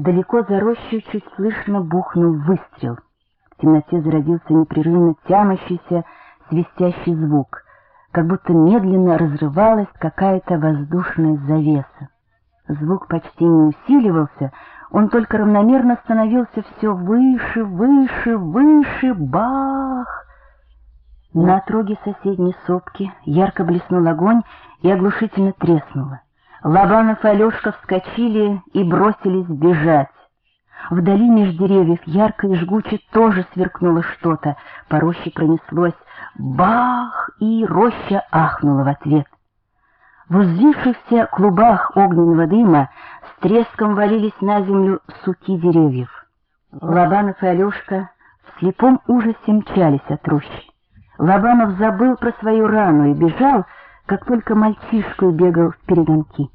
Далеко за рощей чуть слышно бухнул выстрел. В темноте зародился непрерывно тямящийся, свистящий звук, как будто медленно разрывалась какая-то воздушная завеса. Звук почти не усиливался, он только равномерно становился все выше, выше, выше, бах! На отроге соседней сопки ярко блеснул огонь и оглушительно треснуло. Лобанов и Алешка вскочили и бросились бежать. Вдали меж деревьев ярко и жгуче тоже сверкнуло что-то. По роще пронеслось бах, и роща ахнула в ответ. В взвившихся клубах огненного дыма с треском валились на землю суки деревьев. Лобанов и Алешка в слепом ужасе мчались от рощи. Лобанов забыл про свою рану и бежал, как только мальчишку бегал в перегонки.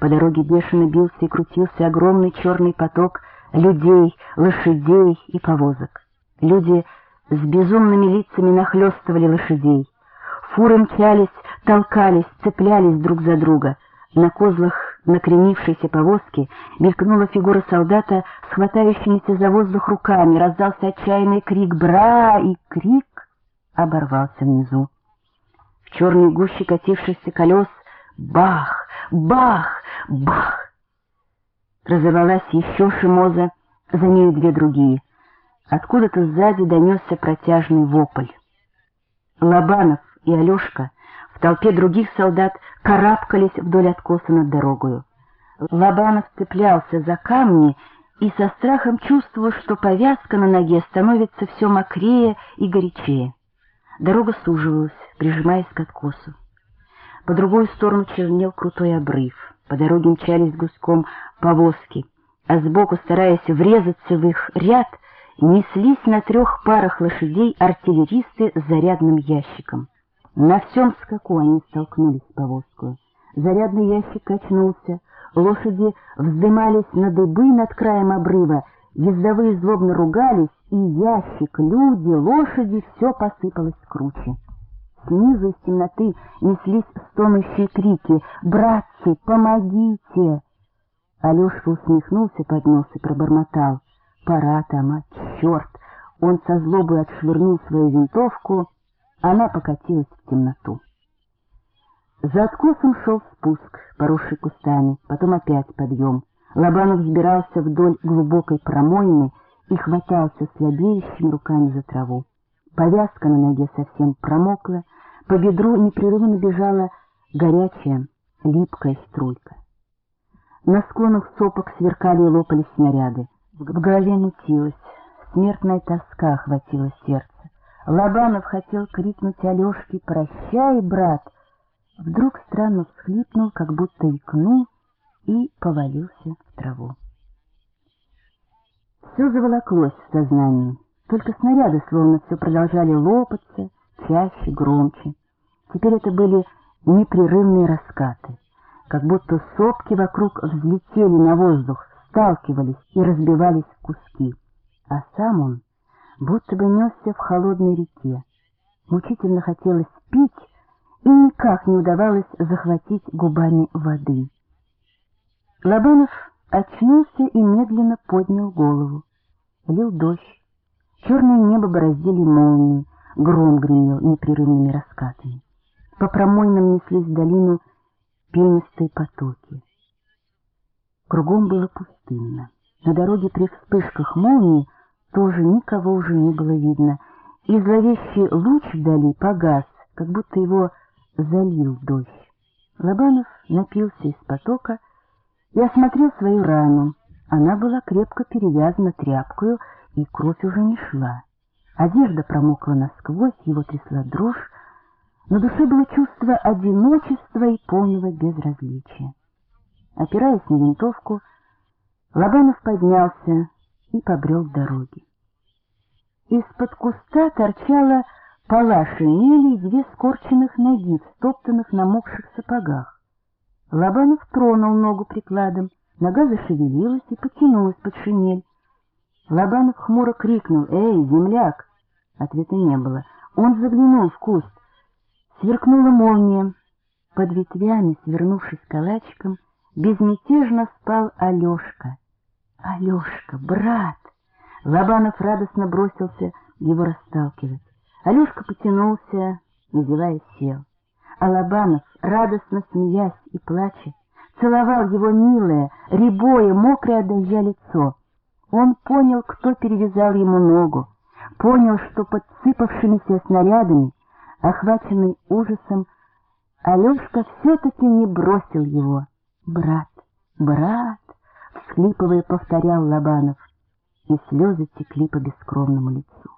По дороге бешено бился и крутился огромный черный поток людей, лошадей и повозок. Люди с безумными лицами нахлестывали лошадей. Фуры мчались, толкались, цеплялись друг за друга. На козлах накренившейся повозки мелькнула фигура солдата с за воздух руками, раздался отчаянный крик «Бра!» и крик оборвался внизу. В черной гуще катившихся колес бах, бах, бах! Разорвалась еще шимоза, за нею две другие. Откуда-то сзади донесся протяжный вопль. Лобанов и Алешка в толпе других солдат карабкались вдоль откоса над дорогою. Лобанов цеплялся за камни и со страхом чувствовал, что повязка на ноге становится все мокрее и горячее. Дорога суживалась, прижимаясь к откосу. По другую сторону чернел крутой обрыв. По дороге мчались гуськом повозки, а сбоку, стараясь врезаться в их ряд, неслись на трех парах лошадей артиллеристы с зарядным ящиком. На всем скаку они столкнулись с повозкой. Зарядный ящик качнулся, лошади вздымались на дыбы над краем обрыва, ездовые злобно ругались, и ящик, люди, лошади — все посыпалось круче. Снизу из темноты неслись стонущие крики «Братцы, помогите!» Алешка усмехнулся под нос и пробормотал «Пора там, а черт!» Он со злобой отшвырнул свою винтовку — она покатилась в темноту. За откосом шел спуск, поросший кустами, потом опять подъем. Лобанов взбирался вдоль глубокой промойны и хватался слабеющими руками за траву. Повязка на ноге совсем промокла, по бедру непрерывно бежала горячая, липкая струйка. На склонах сопок сверкали и лопались снаряды. В голове мутилось, смертная тоска охватила сердце. Лобанов хотел крикнуть Алешке «Прощай, брат!» Вдруг странно всхлипнул, как будто икнул, и повалился в траву. Все заволоклось в сознании, только снаряды словно все продолжали лопаться, чаще, громче. Теперь это были непрерывные раскаты, как будто сопки вокруг взлетели на воздух, сталкивались и разбивались в куски, а сам он будто бы несся в холодной реке. Мучительно хотелось пить, и никак не удавалось захватить губами воды. Лобанов очнулся и медленно поднял голову. Лил дождь. Черное небо бороздили молнии, гром гремел непрерывными раскатами. По промойным неслись в долину пенистые потоки. Кругом было пустынно. На дороге при вспышках молнии тоже никого уже не было видно, и зловещий луч вдали погас, как будто его залил дождь. Лобанов напился из потока и осмотрел свою рану. Она была крепко перевязана тряпкою, и кровь уже не шла. Одежда промокла насквозь, его трясла дрожь, на душе было чувство одиночества и полного безразличия. Опираясь на винтовку, Лобанов поднялся, и побрел к дороге. Из-под куста торчала пола шинели и две скорченных ноги в стоптанных намокших сапогах. Лобанов тронул ногу прикладом, нога зашевелилась и потянулась под шинель. Лобанов хмуро крикнул «Эй, земляк!» Ответа не было. Он заглянул в куст. Сверкнула молния. Под ветвями, свернувшись калачиком, безмятежно спал Алешка — Алешка, брат! Лобанов радостно бросился его расталкивать. Алешка потянулся, называя сел. А Лобанов, радостно смеясь и плача, целовал его милое, рябое, мокрое от лицо. Он понял, кто перевязал ему ногу, понял, что под сыпавшимися снарядами, охваченный ужасом, Алешка все-таки не бросил его. «Брат, брат!» — всхлипывая, повторял Лобанов, и слезы текли по бескровному лицу.